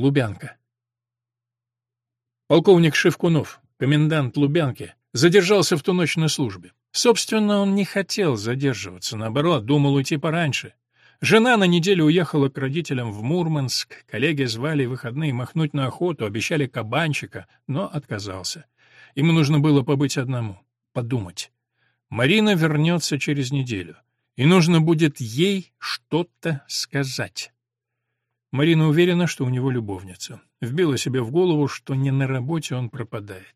Лубянка. Полковник Шевкунов, комендант Лубянки, задержался в ту ночь на службе. Собственно, он не хотел задерживаться, наоборот, думал уйти пораньше. Жена на неделю уехала к родителям в Мурманск, коллеги звали выходные махнуть на охоту, обещали кабанчика, но отказался. Ему нужно было побыть одному, подумать. Марина вернется через неделю, и нужно будет ей что-то сказать. Марина уверена, что у него любовница. Вбила себе в голову, что не на работе он пропадает.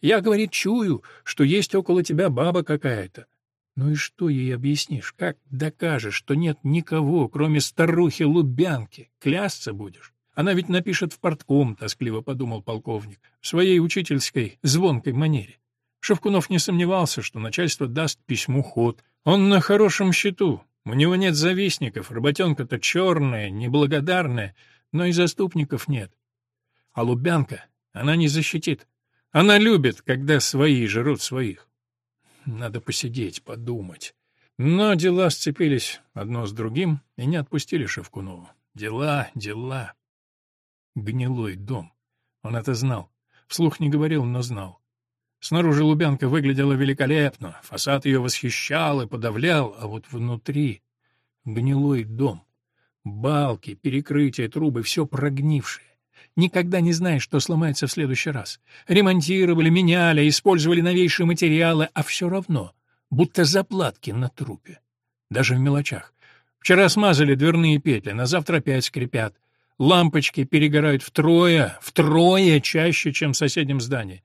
Я, говорит, чую, что есть около тебя баба какая-то. Ну и что ей объяснишь? Как докажешь, что нет никого, кроме старухи Лубянки? Клясться будешь? Она ведь напишет в портком, — тоскливо подумал полковник, в своей учительской звонкой манере. Шевкунов не сомневался, что начальство даст письму ход. Он на хорошем счету. У него нет завистников, работенка-то черная, неблагодарная, но и заступников нет. А Лубянка она не защитит. Она любит, когда свои жрут своих. Надо посидеть, подумать. Но дела сцепились одно с другим и не отпустили Шевкунова. Дела, дела. Гнилой дом. Он это знал. Вслух не говорил, но знал. Снаружи Лубянка выглядела великолепно, фасад ее восхищал и подавлял, а вот внутри — гнилой дом. Балки, перекрытия, трубы — все прогнившее. Никогда не знаешь, что сломается в следующий раз. Ремонтировали, меняли, использовали новейшие материалы, а все равно, будто заплатки на трупе. Даже в мелочах. Вчера смазали дверные петли, на завтра опять скрипят. Лампочки перегорают втрое, втрое чаще, чем в соседнем здании.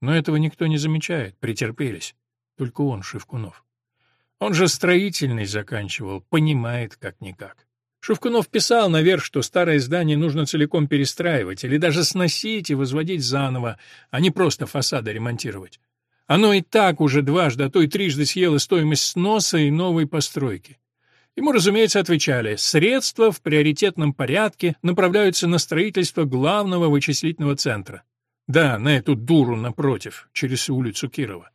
Но этого никто не замечает, претерпелись. Только он, Шевкунов. Он же строительный заканчивал, понимает как-никак. Шевкунов писал наверх, что старое здание нужно целиком перестраивать или даже сносить и возводить заново, а не просто фасады ремонтировать. Оно и так уже дважды, а то и трижды съело стоимость сноса и новой постройки. Ему, разумеется, отвечали, средства в приоритетном порядке направляются на строительство главного вычислительного центра. Да, на эту дуру напротив, через улицу Кирова.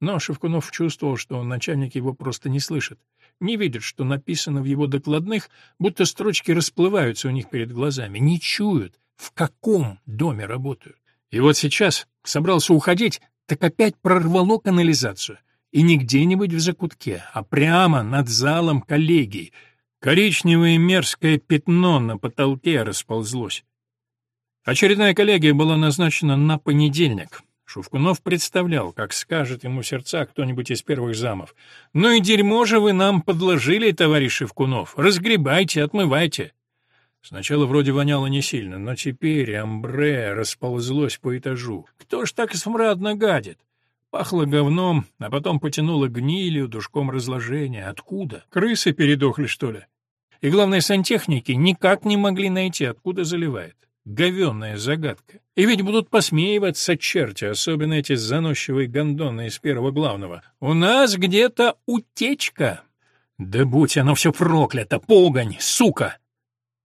Но Шевкунов чувствовал, что начальник его просто не слышит не видят, что написано в его докладных, будто строчки расплываются у них перед глазами, не чуют, в каком доме работают. И вот сейчас собрался уходить, так опять прорвало канализацию. И не где-нибудь в закутке, а прямо над залом коллегии. Коричневое мерзкое пятно на потолке расползлось. Очередная коллегия была назначена на понедельник. Шувкунов представлял, как скажет ему в сердца кто-нибудь из первых замов. «Ну и дерьмо же вы нам подложили, товарищ Шевкунов! Разгребайте, отмывайте!» Сначала вроде воняло не сильно, но теперь амбре расползлось по этажу. Кто ж так смрадно гадит? Пахло говном, а потом потянуло гнилью, душком разложения. Откуда? Крысы передохли, что ли? И главное, сантехники никак не могли найти, откуда заливает. Говенная загадка. И ведь будут посмеиваться черти, особенно эти заносчивые гондоны из первого главного. У нас где-то утечка. Да будь оно все проклято, погонь, сука!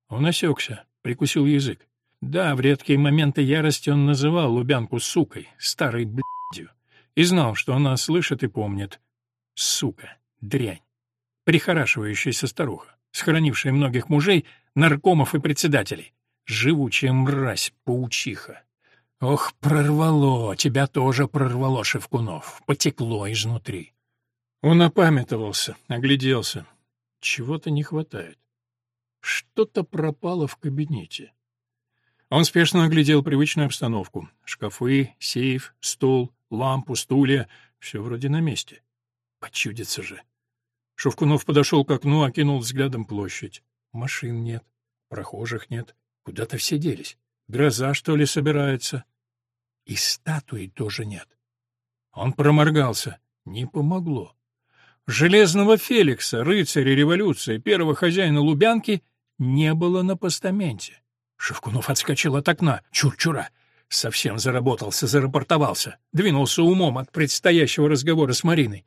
Он осекся, прикусил язык. Да, в редкие моменты ярости он называл Лубянку сукой, старой блядью, и знал, что она слышит и помнит. Сука, дрянь, прихорашивающаяся старуха, схоронившая многих мужей, наркомов и председателей. Живучая мразь, паучиха. Ох, прорвало, тебя тоже прорвало, Шевкунов, потекло изнутри. Он опамятовался, огляделся. Чего-то не хватает. Что-то пропало в кабинете. Он спешно оглядел привычную обстановку. Шкафы, сейф, стол, лампу, стулья — все вроде на месте. Почудится же. Шевкунов подошел к окну, окинул взглядом площадь. Машин нет, прохожих нет. Куда-то все делись. Гроза, что ли, собирается? И статуи тоже нет. Он проморгался. Не помогло. Железного Феликса, рыцаря революции, первого хозяина Лубянки, не было на постаменте. Шевкунов отскочил от окна. Чур-чура! Совсем заработался, зарапортовался. Двинулся умом от предстоящего разговора с Мариной.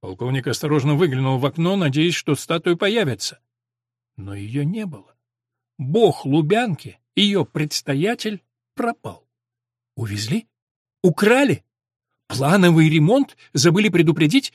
Полковник осторожно выглянул в окно, надеясь, что статуя появится. Но ее не было бог Лубянки, ее предстоятель, пропал. Увезли? Украли? Плановый ремонт? Забыли предупредить?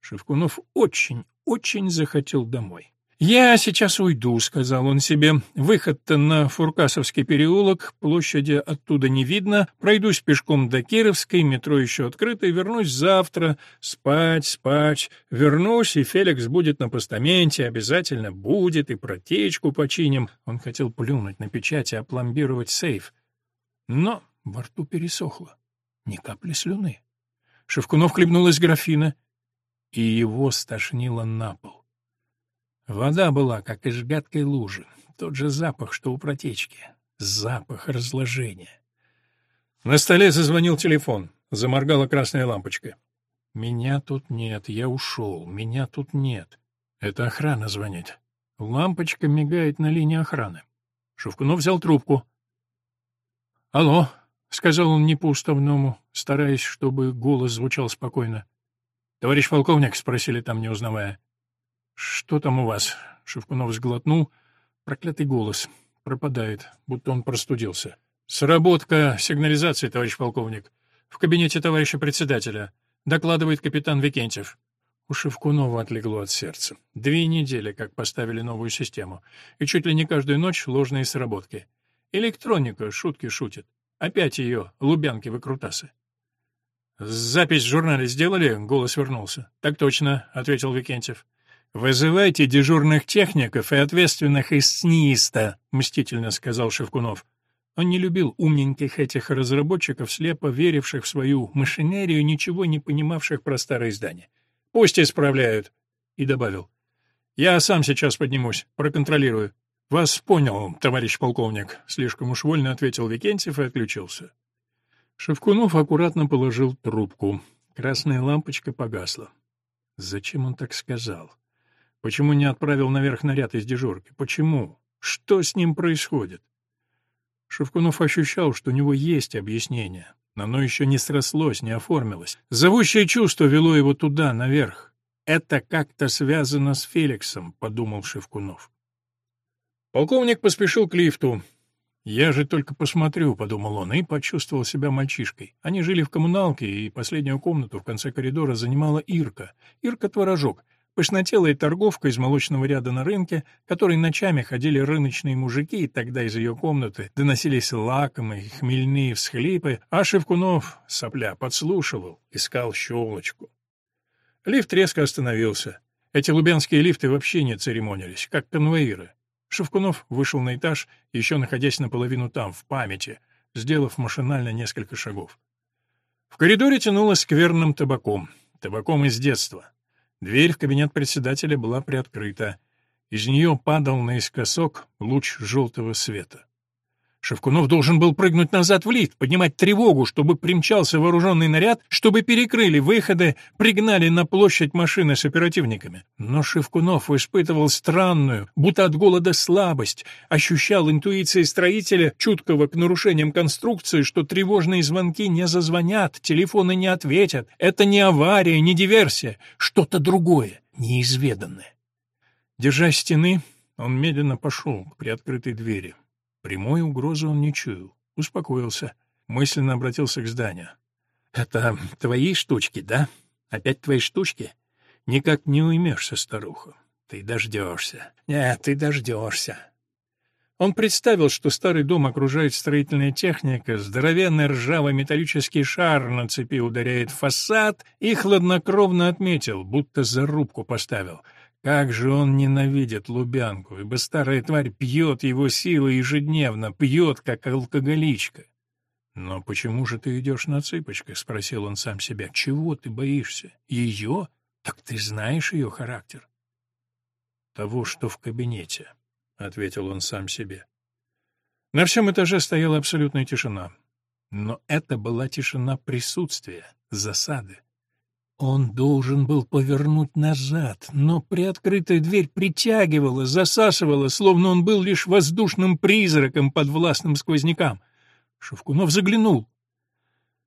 Шевкунов очень, очень захотел домой. «Я сейчас уйду», — сказал он себе. «Выход-то на Фуркасовский переулок, площади оттуда не видно. Пройдусь пешком до Кировской, метро еще открыто, и вернусь завтра. Спать, спать. Вернусь, и Феликс будет на постаменте, обязательно будет, и протечку починим». Он хотел плюнуть на печать и опломбировать сейф. Но во рту пересохло. Ни капли слюны. Шевкунов хлебнул из графина, и его стошнило на пол. Вода была, как из гадкой лужи, тот же запах, что у протечки, запах разложения. На столе зазвонил телефон, заморгала красная лампочка. «Меня тут нет, я ушел, меня тут нет». Это охрана звонит. Лампочка мигает на линии охраны. Шевкунов взял трубку. «Алло», — сказал он не по-уставному, стараясь, чтобы голос звучал спокойно. «Товарищ полковник?» — спросили там, не узнавая. «Что там у вас?» — Шевкунов сглотнул. Проклятый голос. Пропадает, будто он простудился. «Сработка сигнализации, товарищ полковник. В кабинете товарища председателя. Докладывает капитан Викентьев». У Шевкунова отлегло от сердца. Две недели, как поставили новую систему. И чуть ли не каждую ночь ложные сработки. Электроника шутки шутит. Опять ее, Лубянки выкрутасы. «Запись в журнале сделали?» — голос вернулся. «Так точно», — ответил Викентьев. «Вызывайте дежурных техников и ответственных из СНИИСТа», — мстительно сказал Шевкунов. Он не любил умненьких этих разработчиков, слепо веривших в свою машинерию, ничего не понимавших про старые здания. «Пусть исправляют», — и добавил. «Я сам сейчас поднимусь, проконтролирую». «Вас понял, товарищ полковник», — слишком уж вольно ответил Викентьев и отключился. Шевкунов аккуратно положил трубку. Красная лампочка погасла. Зачем он так сказал? Почему не отправил наверх наряд из дежурки? Почему? Что с ним происходит? Шевкунов ощущал, что у него есть объяснение, но оно еще не срослось, не оформилось. Зовущее чувство вело его туда, наверх. «Это как-то связано с Феликсом», — подумал Шевкунов. Полковник поспешил к лифту. «Я же только посмотрю», — подумал он, и почувствовал себя мальчишкой. Они жили в коммуналке, и последнюю комнату в конце коридора занимала Ирка. Ирка-творожок — Пышнотелая торговка из молочного ряда на рынке, которой ночами ходили рыночные мужики, и тогда из ее комнаты доносились лакомые, хмельные всхлипы, а Шевкунов, сопля, подслушивал, искал щелочку. Лифт резко остановился. Эти лубянские лифты вообще не церемонились, как конвоиры. Шевкунов вышел на этаж, еще находясь наполовину там, в памяти, сделав машинально несколько шагов. В коридоре тянуло скверным табаком, табаком из детства. Дверь в кабинет председателя была приоткрыта. Из нее падал наискосок луч желтого света. Шевкунов должен был прыгнуть назад в лифт, поднимать тревогу, чтобы примчался вооруженный наряд, чтобы перекрыли выходы, пригнали на площадь машины с оперативниками. Но Шевкунов испытывал странную, будто от голода слабость, ощущал интуицией строителя, чуткого к нарушениям конструкции, что тревожные звонки не зазвонят, телефоны не ответят. Это не авария, не диверсия, что-то другое, неизведанное. Держась стены, он медленно пошел к приоткрытой двери. Прямой угрозы он не чуял. Успокоился. Мысленно обратился к зданию. «Это твои штучки, да? Опять твои штучки? Никак не уймешься, старуха. Ты дождешься. Нет, ты дождешься». Он представил, что старый дом окружает строительная техника, здоровенный ржавый металлический шар на цепи ударяет фасад и хладнокровно отметил, будто зарубку поставил — как же он ненавидит Лубянку, ибо старая тварь пьет его силы ежедневно, пьет, как алкоголичка. «Но почему же ты идешь на цыпочках?» — спросил он сам себя. «Чего ты боишься? Ее? Так ты знаешь ее характер?» «Того, что в кабинете», — ответил он сам себе. На всем этаже стояла абсолютная тишина. Но это была тишина присутствия, засады. Он должен был повернуть назад, но приоткрытая дверь притягивала, засасывала, словно он был лишь воздушным призраком под властным сквознякам. Шевкунов заглянул.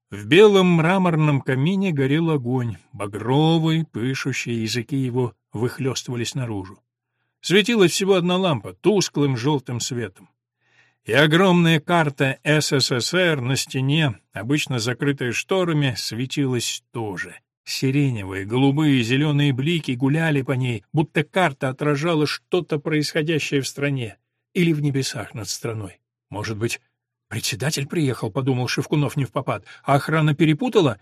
В белом мраморном камине горел огонь, багровый, пышущий, языки его выхлестывались наружу. Светилась всего одна лампа, тусклым желтым светом. И огромная карта СССР на стене, обычно закрытая шторами, светилась тоже — Сиреневые, голубые зеленые блики гуляли по ней, будто карта отражала что-то происходящее в стране или в небесах над страной. Может быть, председатель приехал, подумал Шевкунов не в попад, а охрана перепутала?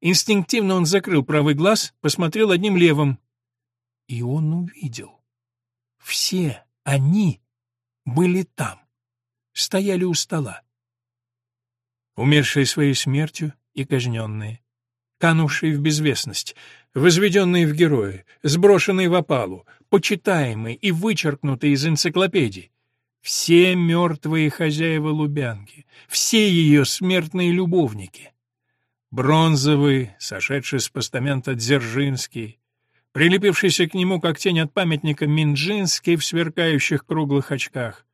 Инстинктивно он закрыл правый глаз, посмотрел одним левым. И он увидел. Все они были там, стояли у стола. Умершие своей смертью и казненные, канувшие в безвестность, возведенные в герои, сброшенные в опалу, почитаемые и вычеркнутые из энциклопедий. Все мертвые хозяева Лубянки, все ее смертные любовники. Бронзовый, сошедший с постамента Дзержинский, прилепившийся к нему, как тень от памятника, Минджинский в сверкающих круглых очках,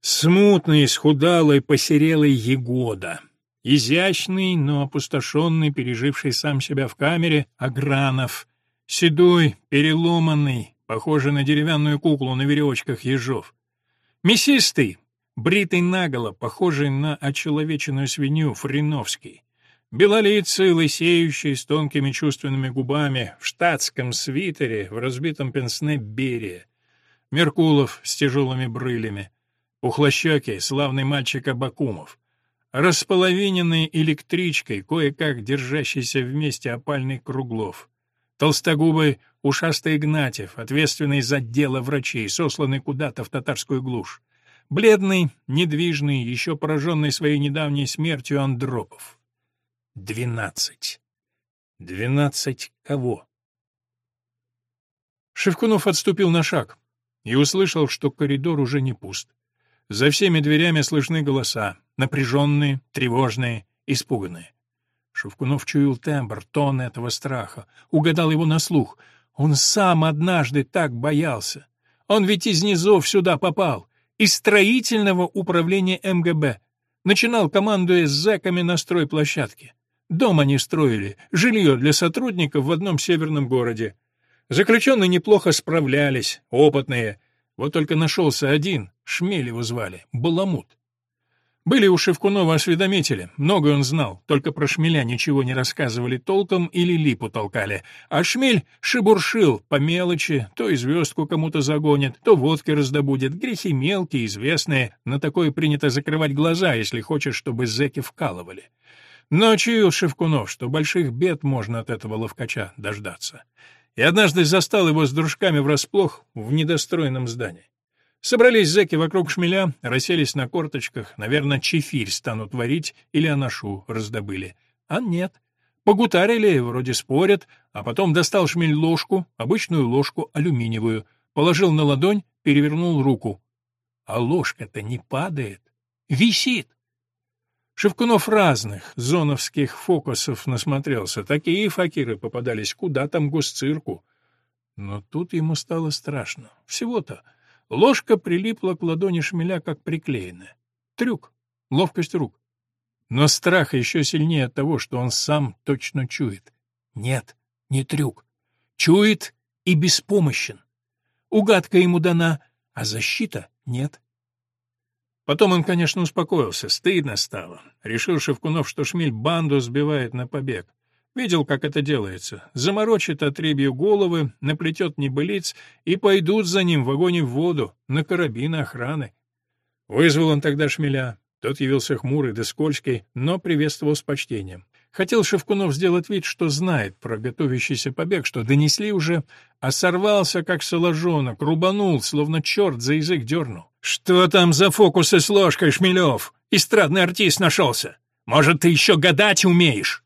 смутный, схудалый, посерелый Егода — Изящный, но опустошенный, переживший сам себя в камере, Агранов. Седой, переломанный, похожий на деревянную куклу на веревочках ежов. Мясистый, бритый наголо, похожий на очеловеченную свинью, Фриновский. Белолицый, лысеющий, с тонкими чувственными губами, в штатском свитере, в разбитом пенсне Берия. Меркулов с тяжелыми брылями. Пухлощекий, славный мальчик Абакумов располовиненный электричкой, кое-как держащийся вместе опальный Круглов. Толстогубый, ушастый Игнатьев, ответственный за дело врачей, сосланный куда-то в татарскую глушь. Бледный, недвижный, еще пораженный своей недавней смертью Андропов. Двенадцать. Двенадцать кого? Шевкунов отступил на шаг и услышал, что коридор уже не пуст. За всеми дверями слышны голоса, напряженные, тревожные, испуганные. Шевкунов чуял тембр, тон этого страха, угадал его на слух. Он сам однажды так боялся. Он ведь из низов сюда попал, из строительного управления МГБ. Начинал, командуя с зэками на стройплощадке. Дом они строили, жилье для сотрудников в одном северном городе. Заключенные неплохо справлялись, опытные — вот только нашелся один, Шмель его звали, Баламут. Были у Шевкунова осведомители, многое он знал, только про Шмеля ничего не рассказывали толком или липу толкали, а Шмель шебуршил по мелочи, то и звездку кому-то загонит, то водки раздобудет, грехи мелкие, известные, на такое принято закрывать глаза, если хочешь, чтобы зэки вкалывали. Но чуял Шевкунов, что больших бед можно от этого ловкача дождаться и однажды застал его с дружками врасплох в недостроенном здании. Собрались зэки вокруг шмеля, расселись на корточках, наверное, чефирь станут варить или анашу раздобыли. А нет. Погутарили, вроде спорят, а потом достал шмель ложку, обычную ложку алюминиевую, положил на ладонь, перевернул руку. А ложка-то не падает, висит. Шевкунов разных зоновских фокусов насмотрелся. Такие факиры попадались куда там госцирку. Но тут ему стало страшно. Всего-то. Ложка прилипла к ладони шмеля, как приклеенная. Трюк. Ловкость рук. Но страх еще сильнее от того, что он сам точно чует. Нет, не трюк. Чует и беспомощен. Угадка ему дана, а защита нет. Потом он, конечно, успокоился, стыдно стало. Решил Шевкунов, что шмель банду сбивает на побег. Видел, как это делается. Заморочит отребью головы, наплетет небылиц, и пойдут за ним в огонь в воду, на карабины охраны. Вызвал он тогда шмеля. Тот явился хмурый да скользкий, но приветствовал с почтением. Хотел Шевкунов сделать вид, что знает про готовящийся побег, что донесли уже, а сорвался, как соложонок, рубанул, словно черт за язык дернул. «Что там за фокусы с ложкой, Шмелев? Эстрадный артист нашелся. Может, ты еще гадать умеешь?»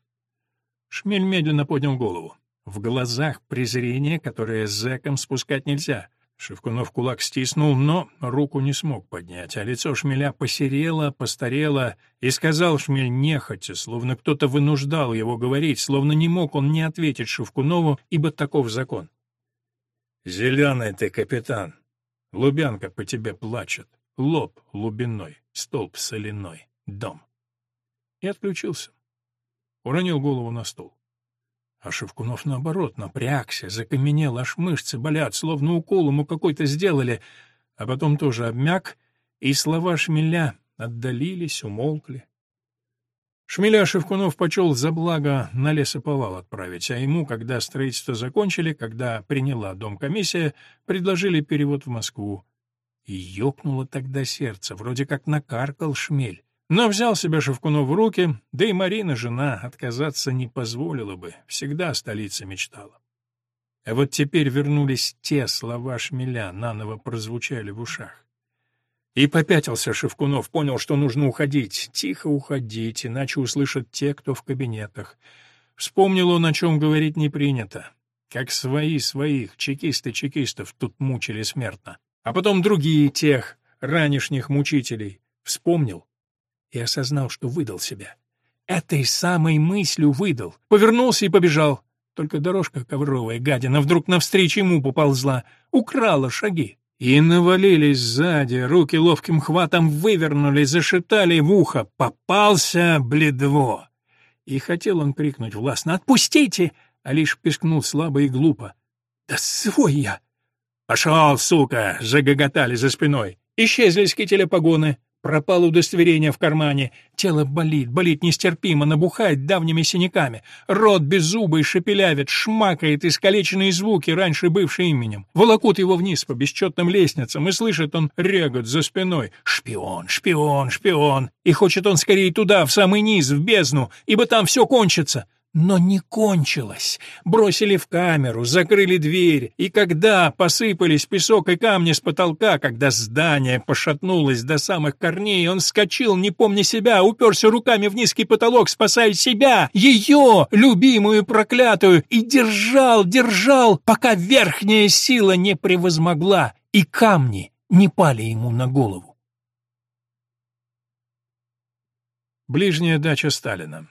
Шмель медленно поднял голову. В глазах презрение, которое с зэком спускать нельзя. Шевкунов кулак стиснул, но руку не смог поднять, а лицо шмеля посерело, постарело, и сказал шмель нехотя, словно кто-то вынуждал его говорить, словно не мог он не ответить Шевкунову, ибо таков закон. «Зеленый ты, капитан. Лубянка по тебе плачет. Лоб лубиной, столб соляной, дом». И отключился. Уронил голову на стол. А Шевкунов, наоборот, напрягся, закаменел, аж мышцы болят, словно укол ему какой-то сделали, а потом тоже обмяк, и слова шмеля отдалились, умолкли. Шмеля Шевкунов почел за благо на лесоповал отправить, а ему, когда строительство закончили, когда приняла дом комиссия, предложили перевод в Москву. И ёкнуло тогда сердце, вроде как накаркал шмель. Но взял себя Шевкунов в руки, да и Марина, жена, отказаться не позволила бы, всегда о столице мечтала. А вот теперь вернулись те слова шмеля, наново прозвучали в ушах. И попятился Шевкунов, понял, что нужно уходить. Тихо уходить, иначе услышат те, кто в кабинетах. Вспомнил он, о чем говорить не принято. Как свои своих, чекисты чекистов, тут мучили смертно. А потом другие тех, ранешних мучителей. Вспомнил и осознал, что выдал себя. Этой самой мыслью выдал. Повернулся и побежал. Только дорожка ковровая, гадина, вдруг навстречу ему поползла. Украла шаги. И навалились сзади, руки ловким хватом вывернули, зашептали в ухо «Попался, бледво!» И хотел он крикнуть властно «Отпустите!» а лишь пискнул слабо и глупо. «Да свой я!» «Пошел, сука!» — загоготали за спиной. Исчезли с кителя погоны. Пропало удостоверение в кармане. Тело болит, болит нестерпимо, набухает давними синяками. Рот беззубый шепелявит, шмакает искалеченные звуки, раньше бывшие именем. Волокут его вниз по бесчетным лестницам, и слышит он регот за спиной. «Шпион, шпион, шпион!» И хочет он скорее туда, в самый низ, в бездну, ибо там все кончится. Но не кончилось. Бросили в камеру, закрыли дверь, и когда посыпались песок и камни с потолка, когда здание пошатнулось до самых корней, он вскочил, не помня себя, уперся руками в низкий потолок, спасая себя, ее, любимую проклятую, и держал, держал, пока верхняя сила не превозмогла, и камни не пали ему на голову. Ближняя дача Сталина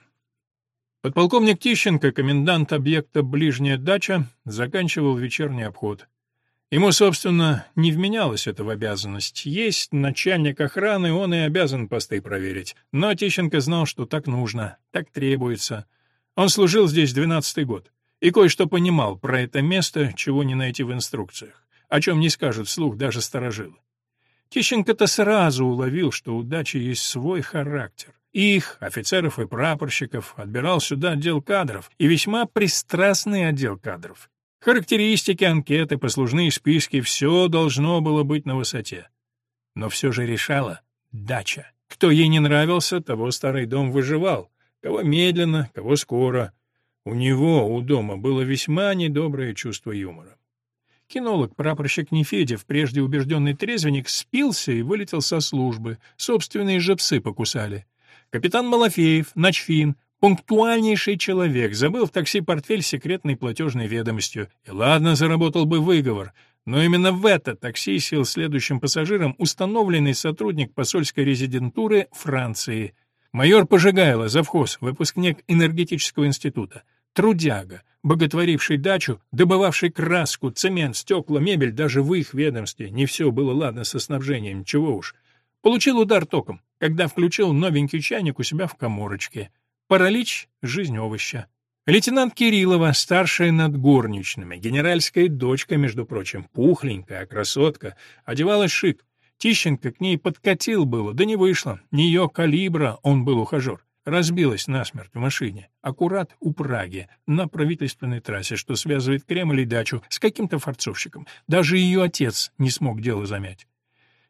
Подполковник Тищенко, комендант объекта «Ближняя дача», заканчивал вечерний обход. Ему, собственно, не вменялась эта в обязанность. Есть начальник охраны, он и обязан посты проверить. Но Тищенко знал, что так нужно, так требуется. Он служил здесь двенадцатый год и кое-что понимал про это место, чего не найти в инструкциях, о чем не скажут вслух даже сторожилы. Тищенко-то сразу уловил, что у дачи есть свой характер. Их, офицеров и прапорщиков, отбирал сюда отдел кадров, и весьма пристрастный отдел кадров. Характеристики, анкеты, послужные списки — все должно было быть на высоте. Но все же решала дача. Кто ей не нравился, того старый дом выживал. Кого медленно, кого скоро. У него, у дома, было весьма недоброе чувство юмора. Кинолог, прапорщик Нефедев, прежде убежденный трезвенник, спился и вылетел со службы. Собственные же псы покусали. Капитан Малафеев, Ночфин, пунктуальнейший человек, забыл в такси портфель с секретной платежной ведомостью. И ладно, заработал бы выговор, но именно в это такси сел следующим пассажиром установленный сотрудник посольской резидентуры Франции. Майор Пожигайло, завхоз, выпускник энергетического института. Трудяга, боготворивший дачу, добывавший краску, цемент, стекла, мебель, даже в их ведомстве. Не все было ладно со снабжением, чего уж. Получил удар током, когда включил новенький чайник у себя в коморочке. Паралич — жизнь овоща. Лейтенант Кириллова, старшая над горничными, генеральская дочка, между прочим, пухленькая, красотка, одевалась шик. Тищенко к ней подкатил было, да не вышло. Не ее калибра, он был ухажер. Разбилась насмерть в машине, аккурат у Праги, на правительственной трассе, что связывает Кремль и дачу с каким-то форцовщиком. Даже ее отец не смог дело замять.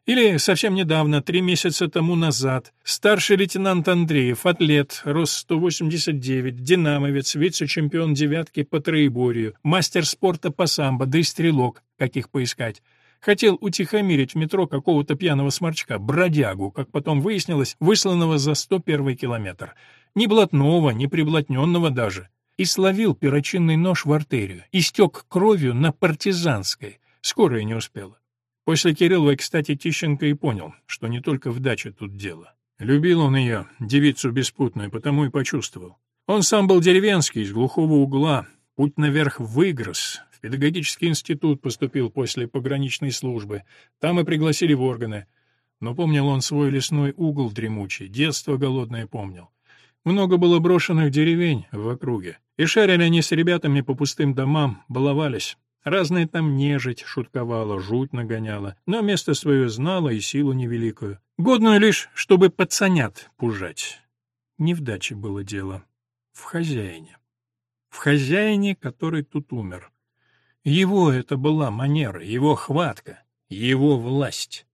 Или совсем недавно, три месяца тому назад, старший лейтенант Андреев, атлет, рост 189, динамовец, вице-чемпион девятки по троеборью, мастер спорта по самбо, да и стрелок, каких поискать. Хотел утихомирить в метро какого-то пьяного сморчка, бродягу, как потом выяснилось, высланного за 101 километр. Ни блатного, ни приблотненного даже. И словил перочинный нож в артерию, истек кровью на партизанской. Скорая не успела. После Кирилловой, кстати, Тищенко и понял, что не только в даче тут дело. Любил он ее, девицу беспутную, потому и почувствовал. Он сам был деревенский, из глухого угла, путь наверх выгрыз, в педагогический институт поступил после пограничной службы, там и пригласили в органы. Но помнил он свой лесной угол дремучий, детство голодное помнил. Много было брошенных деревень в округе, и шарили они с ребятами по пустым домам, баловались. Разная там нежить шутковала, жуть нагоняла, но место свое знала и силу невеликую, годную лишь, чтобы пацанят пужать. Не в даче было дело. В хозяине. В хозяине, который тут умер. Его это была манера, его хватка, его власть.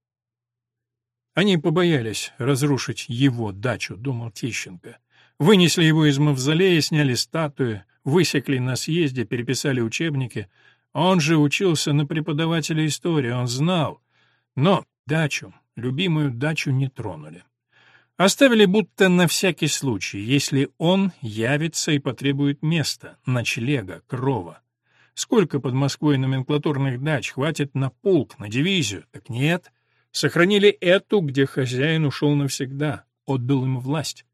Они побоялись разрушить его дачу, думал Тищенко. Вынесли его из мавзолея, сняли статую, высекли на съезде, переписали учебники. Он же учился на преподавателя истории, он знал. Но дачу, любимую дачу не тронули. Оставили будто на всякий случай, если он явится и потребует места, ночлега, крова. Сколько под Москвой номенклатурных дач хватит на полк, на дивизию? Так нет. Сохранили эту, где хозяин ушел навсегда, отдал ему власть.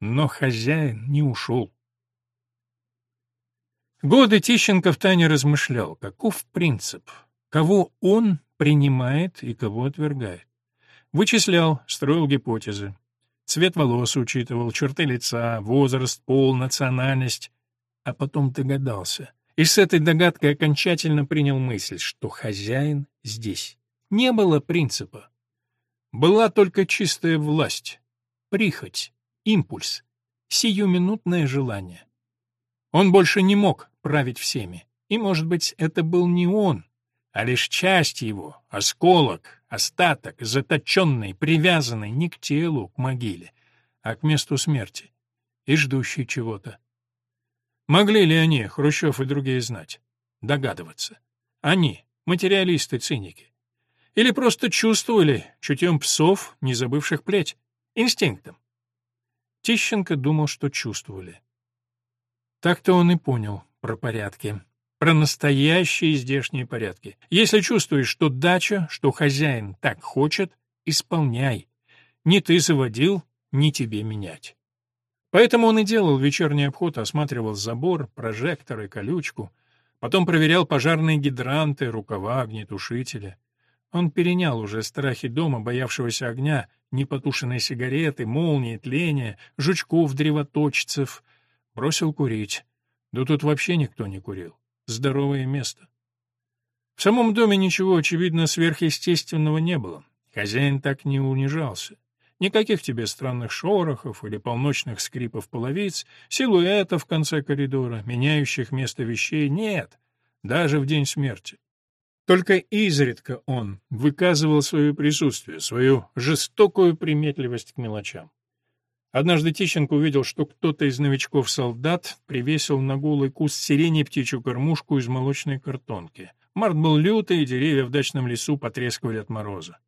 Но хозяин не ушел. Годы Тищенко втайне размышлял, каков принцип, кого он принимает и кого отвергает. Вычислял, строил гипотезы. Цвет волос учитывал, черты лица, возраст, пол, национальность. А потом догадался. И с этой догадкой окончательно принял мысль, что хозяин здесь. Не было принципа. Была только чистая власть, прихоть, импульс, сиюминутное желание. Он больше не мог править всеми, и, может быть, это был не он, а лишь часть его, осколок, остаток, заточенный, привязанный не к телу, к могиле, а к месту смерти, и ждущий чего-то. Могли ли они, Хрущев и другие, знать? Догадываться. Они, материалисты-циники. Или просто чувствовали, чутьем псов, не забывших плеть, инстинктом. Тищенко думал, что чувствовали. Так-то он и понял про порядки. Про настоящие здешние порядки. Если чувствуешь, что дача, что хозяин так хочет, исполняй. Не ты заводил, не тебе менять. Поэтому он и делал вечерний обход, осматривал забор, прожекторы, колючку, потом проверял пожарные гидранты, рукава, огнетушители. Он перенял уже страхи дома, боявшегося огня, непотушенные сигареты, молнии, тления, жучков-древоточцев. Бросил курить. Да тут вообще никто не курил. Здоровое место. В самом доме ничего, очевидно, сверхъестественного не было. Хозяин так не унижался. Никаких тебе странных шорохов или полночных скрипов половиц, силуэтов в конце коридора, меняющих место вещей нет, даже в день смерти. Только изредка он выказывал свое присутствие, свою жестокую приметливость к мелочам. Однажды Тищенко увидел, что кто-то из новичков-солдат привесил на голый куст сирени птичью кормушку из молочной картонки. Март был лютый, и деревья в дачном лесу потрескивали от мороза.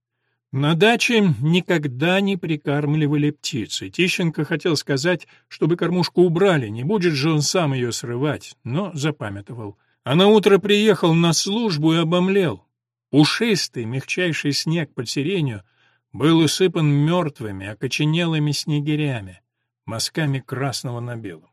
На даче никогда не прикармливали птицы. Тищенко хотел сказать, чтобы кормушку убрали, не будет же он сам ее срывать, но запамятовал — а на утро приехал на службу и обомлел. Пушистый, мягчайший снег под сиренью был усыпан мертвыми, окоченелыми снегирями, мазками красного на белом.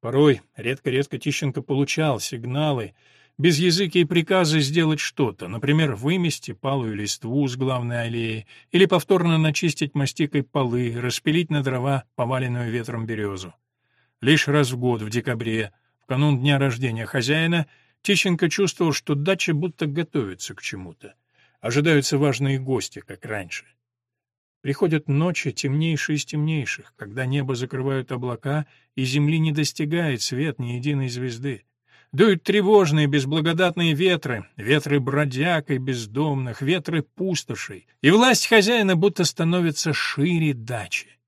Порой редко-редко Тищенко получал сигналы, без языки и приказы сделать что-то, например, вымести палую листву с главной аллеи или повторно начистить мастикой полы, распилить на дрова поваленную ветром березу. Лишь раз в год, в декабре, в канун дня рождения хозяина Тищенко чувствовал, что дача будто готовится к чему-то. Ожидаются важные гости, как раньше. Приходят ночи, темнейшие из темнейших, когда небо закрывают облака, и земли не достигает свет ни единой звезды. Дуют тревожные, безблагодатные ветры, ветры бродяг и бездомных, ветры пустошей, и власть хозяина будто становится шире дачи.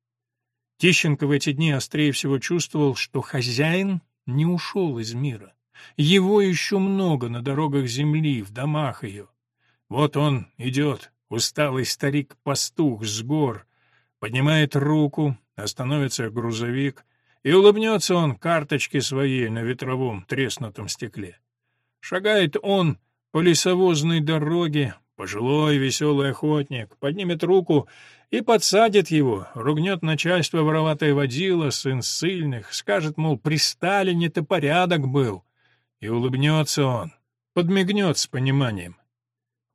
Тищенко в эти дни острее всего чувствовал, что хозяин не ушел из мира. Его еще много на дорогах земли, в домах ее. Вот он идет, усталый старик-пастух с гор, поднимает руку, остановится грузовик, и улыбнется он карточке своей на ветровом треснутом стекле. Шагает он по лесовозной дороге, пожилой веселый охотник, поднимет руку и подсадит его, ругнет начальство вороватое водила, сын сильных, скажет, мол, при Сталине-то порядок был. И улыбнется он, подмигнет с пониманием.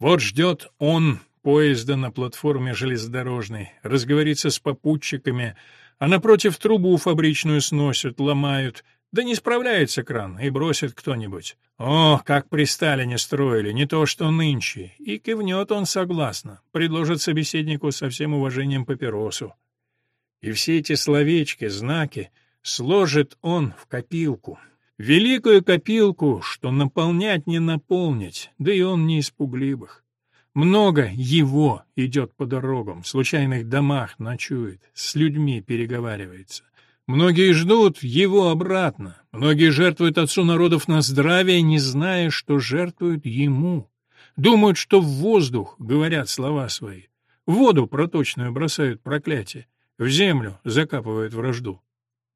Вот ждет он поезда на платформе железнодорожной, разговорится с попутчиками, а напротив трубу фабричную сносят, ломают, да не справляется кран, и бросит кто-нибудь. О, как при Сталине строили, не то что нынче. И кивнет он согласно, предложит собеседнику со всем уважением папиросу. И все эти словечки, знаки сложит он в копилку. Великую копилку, что наполнять не наполнить, да и он не из пугливых. Много его идет по дорогам, в случайных домах ночует, с людьми переговаривается. Многие ждут его обратно, многие жертвуют отцу народов на здравие, не зная, что жертвуют ему. Думают, что в воздух говорят слова свои, в воду проточную бросают проклятие, в землю закапывают вражду.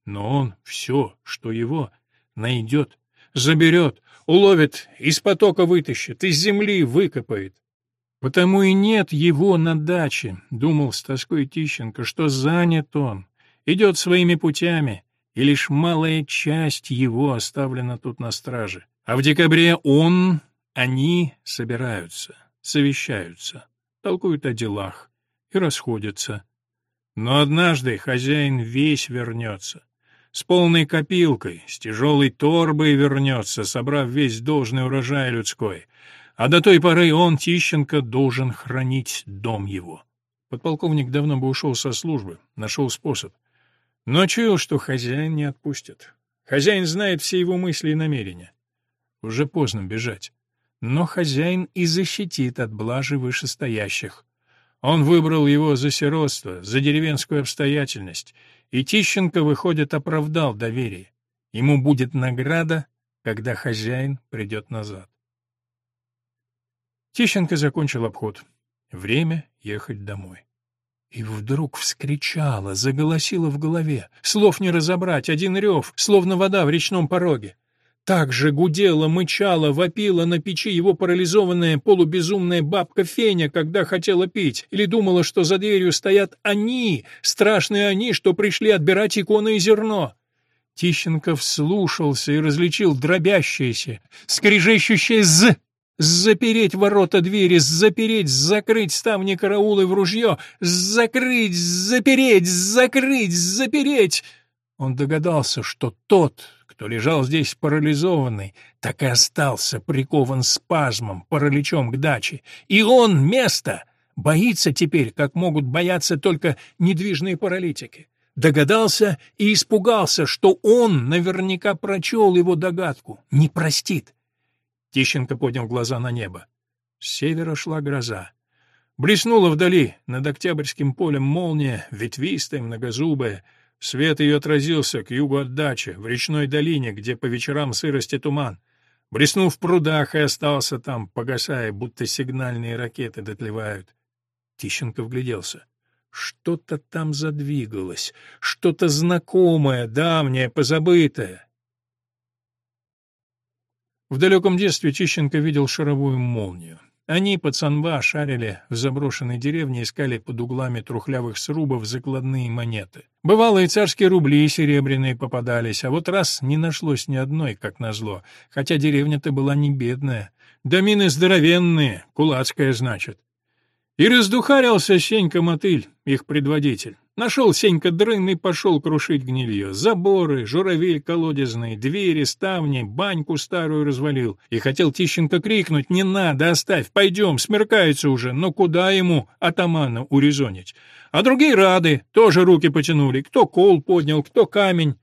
Но он все, что его, найдет, заберет, уловит, из потока вытащит, из земли выкопает. Потому и нет его на даче, думал с тоской Тищенко, что занят он, идет своими путями, и лишь малая часть его оставлена тут на страже. А в декабре он, они собираются, совещаются, толкуют о делах и расходятся. Но однажды хозяин весь вернется, с полной копилкой, с тяжелой торбой вернется, собрав весь должный урожай людской — а до той поры он, Тищенко, должен хранить дом его. Подполковник давно бы ушел со службы, нашел способ. Но чуял, что хозяин не отпустит. Хозяин знает все его мысли и намерения. Уже поздно бежать. Но хозяин и защитит от блажи вышестоящих. Он выбрал его за сиротство, за деревенскую обстоятельность, и Тищенко, выходит, оправдал доверие. Ему будет награда, когда хозяин придет назад. Тищенко закончил обход. Время ехать домой. И вдруг вскричала, заголосила в голове. Слов не разобрать, один рев, словно вода в речном пороге. Так же гудела, мычала, вопила на печи его парализованная полубезумная бабка Феня, когда хотела пить, или думала, что за дверью стоят они, страшные они, что пришли отбирать иконы и зерно. Тищенко вслушался и различил дробящееся, скрежещущее «з», Запереть ворота двери, запереть, закрыть ставни караулы в ружье, закрыть, запереть, закрыть, запереть. Он догадался, что тот, кто лежал здесь парализованный, так и остался прикован спазмом, параличом к даче. И он место боится теперь, как могут бояться только недвижные паралитики. Догадался и испугался, что он наверняка прочел его догадку, не простит. Тищенко поднял глаза на небо. С севера шла гроза. Блеснула вдали, над Октябрьским полем молния, ветвистая, многозубая. Свет ее отразился к югу от дачи, в речной долине, где по вечерам сырость и туман. Блеснул в прудах и остался там, погасая, будто сигнальные ракеты дотлевают. Тищенко вгляделся. Что-то там задвигалось, что-то знакомое, давнее, позабытое. В далеком детстве Тищенко видел шаровую молнию. Они, пацанва, шарили в заброшенной деревне, искали под углами трухлявых срубов закладные монеты. Бывало, и царские рубли серебряные попадались, а вот раз не нашлось ни одной, как назло, хотя деревня-то была не бедная. Домины здоровенные, кулацкая, значит. И раздухарился Сенька-мотыль, их предводитель. Нашел Сенька дрын и пошел крушить гнилье. Заборы, журавель колодезные, двери, ставни, баньку старую развалил. И хотел Тищенко крикнуть «Не надо, оставь, пойдем, смеркается уже». Но куда ему атамана урезонить? А другие рады, тоже руки потянули. Кто кол поднял, кто камень.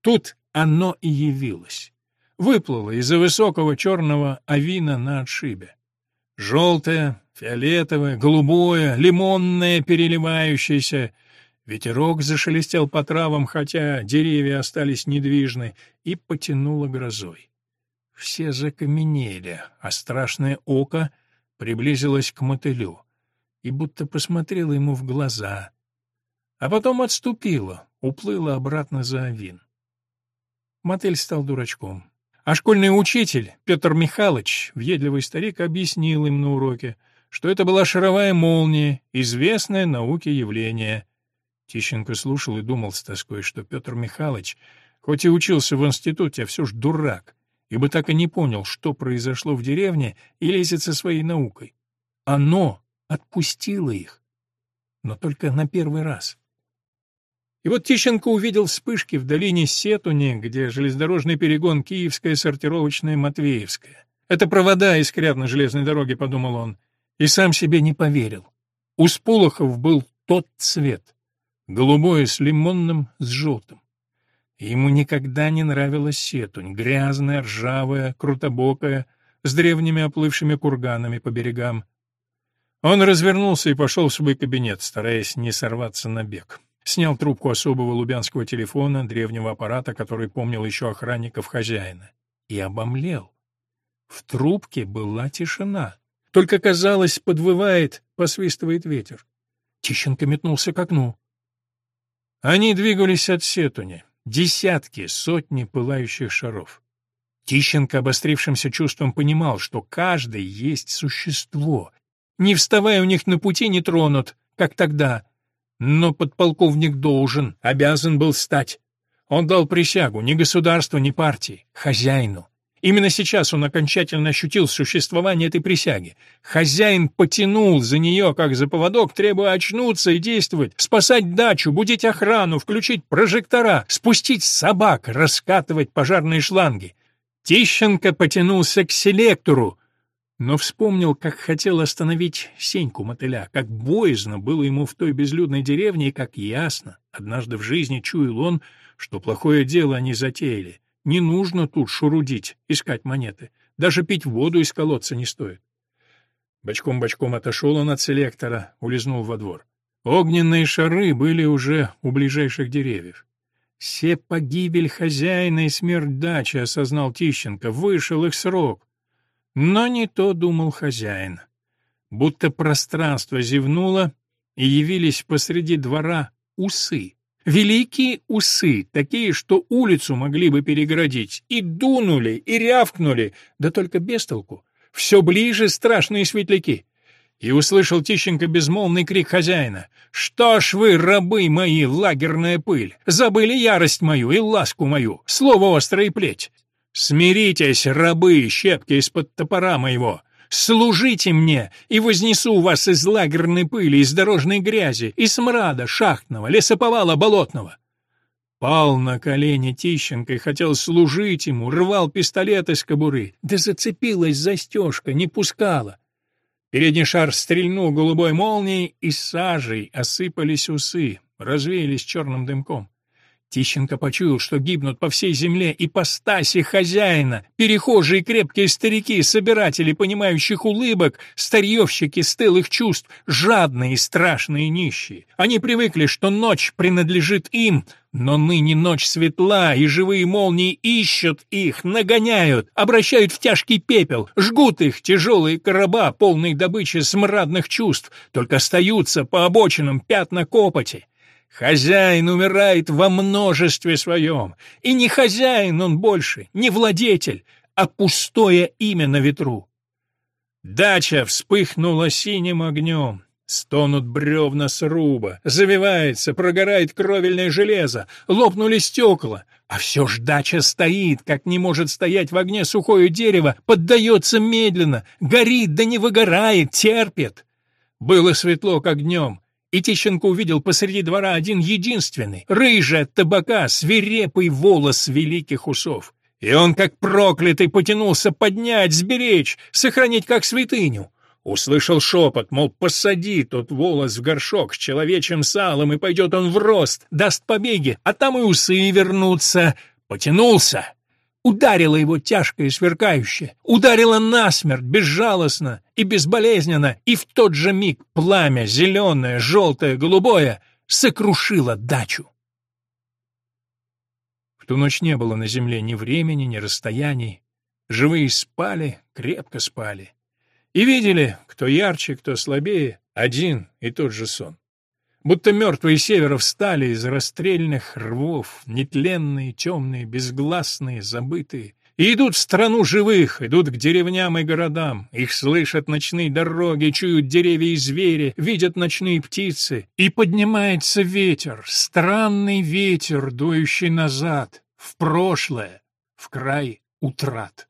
Тут оно и явилось. Выплыло из-за высокого черного авина на отшибе. Желтое, фиолетовое, голубое, лимонное, переливающееся — Ветерок зашелестел по травам, хотя деревья остались недвижны, и потянуло грозой. Все закаменели, а страшное око приблизилось к мотылю и будто посмотрело ему в глаза, а потом отступило, уплыло обратно за авин. Мотыль стал дурачком. А школьный учитель, Петр Михайлович, въедливый старик, объяснил им на уроке, что это была шаровая молния, известное науке явление — Тищенко слушал и думал с тоской, что Петр Михайлович, хоть и учился в институте, а все ж дурак, ибо так и не понял, что произошло в деревне, и лезет со своей наукой. Оно отпустило их, но только на первый раз. И вот Тищенко увидел вспышки в долине Сетуни, где железнодорожный перегон Киевская сортировочная Матвеевская. Это провода искрят на железной дороге, подумал он, и сам себе не поверил. У Сполохов был тот цвет — голубое с лимонным, с желтым. Ему никогда не нравилась сетунь, грязная, ржавая, крутобокая, с древними оплывшими курганами по берегам. Он развернулся и пошел в свой кабинет, стараясь не сорваться на бег. Снял трубку особого лубянского телефона, древнего аппарата, который помнил еще охранников хозяина, и обомлел. В трубке была тишина. Только, казалось, подвывает, посвистывает ветер. Тищенко метнулся к окну. Они двигались от Сетуни. Десятки, сотни пылающих шаров. Тищенко обострившимся чувством понимал, что каждый есть существо. Не вставая у них на пути, не тронут, как тогда. Но подполковник должен, обязан был стать. Он дал присягу ни государству, ни партии, хозяину. Именно сейчас он окончательно ощутил существование этой присяги. Хозяин потянул за нее, как за поводок, требуя очнуться и действовать, спасать дачу, будить охрану, включить прожектора, спустить собак, раскатывать пожарные шланги. Тищенко потянулся к селектору, но вспомнил, как хотел остановить Сеньку мотыля, как боязно было ему в той безлюдной деревне и как ясно, однажды в жизни чуял он, что плохое дело они затеяли — не нужно тут шурудить, искать монеты. Даже пить воду из колодца не стоит. Бочком-бочком отошел он от селектора, улизнул во двор. Огненные шары были уже у ближайших деревьев. Все погибель хозяина и смерть дачи, осознал Тищенко, вышел их срок. Но не то думал хозяин. Будто пространство зевнуло, и явились посреди двора усы. Великие усы, такие, что улицу могли бы перегородить, и дунули, и рявкнули, да только без толку. Все ближе страшные светляки. И услышал Тищенко безмолвный крик хозяина. «Что ж вы, рабы мои, лагерная пыль, забыли ярость мою и ласку мою, слово острое плеть! Смиритесь, рабы, щепки из-под топора моего! Служите мне, и вознесу вас из лагерной пыли, из дорожной грязи, из смрада шахтного, лесоповала болотного». Пал на колени Тищенко и хотел служить ему, рвал пистолет из кобуры. Да зацепилась застежка, не пускала. Передний шар стрельнул голубой молнией, и сажей осыпались усы, развеялись черным дымком. Тищенко почуял, что гибнут по всей земле и по стасе хозяина, перехожие крепкие старики, собиратели понимающих улыбок, старьевщики стылых чувств, жадные и страшные нищие. Они привыкли, что ночь принадлежит им, но ныне ночь светла, и живые молнии ищут их, нагоняют, обращают в тяжкий пепел, жгут их тяжелые короба, полные добычи смрадных чувств, только остаются по обочинам пятна копоти. Хозяин умирает во множестве своем, и не хозяин он больше, не владетель, а пустое имя на ветру. Дача вспыхнула синим огнем. Стонут бревна сруба, завивается, прогорает кровельное железо, лопнули стекла, а все ж дача стоит, как не может стоять в огне сухое дерево, поддается медленно, горит да не выгорает, терпит. Было светло, как днем, и Тищенко увидел посреди двора один единственный, рыжий от табака, свирепый волос великих усов. И он, как проклятый, потянулся поднять, сберечь, сохранить как святыню. Услышал шепот, мол, посади тот волос в горшок с человечьим салом, и пойдет он в рост, даст побеги, а там и усы вернутся. Потянулся, ударила его тяжко и сверкающе, ударила насмерть, безжалостно и безболезненно, и в тот же миг пламя, зеленое, желтое, голубое, сокрушило дачу. В ту ночь не было на земле ни времени, ни расстояний. Живые спали, крепко спали. И видели, кто ярче, кто слабее, один и тот же сон будто мертвые севера встали из расстрельных рвов, нетленные, темные, безгласные, забытые, и идут в страну живых, идут к деревням и городам. Их слышат ночные дороги, чуют деревья и звери, видят ночные птицы. И поднимается ветер, странный ветер, дующий назад, в прошлое, в край утрат.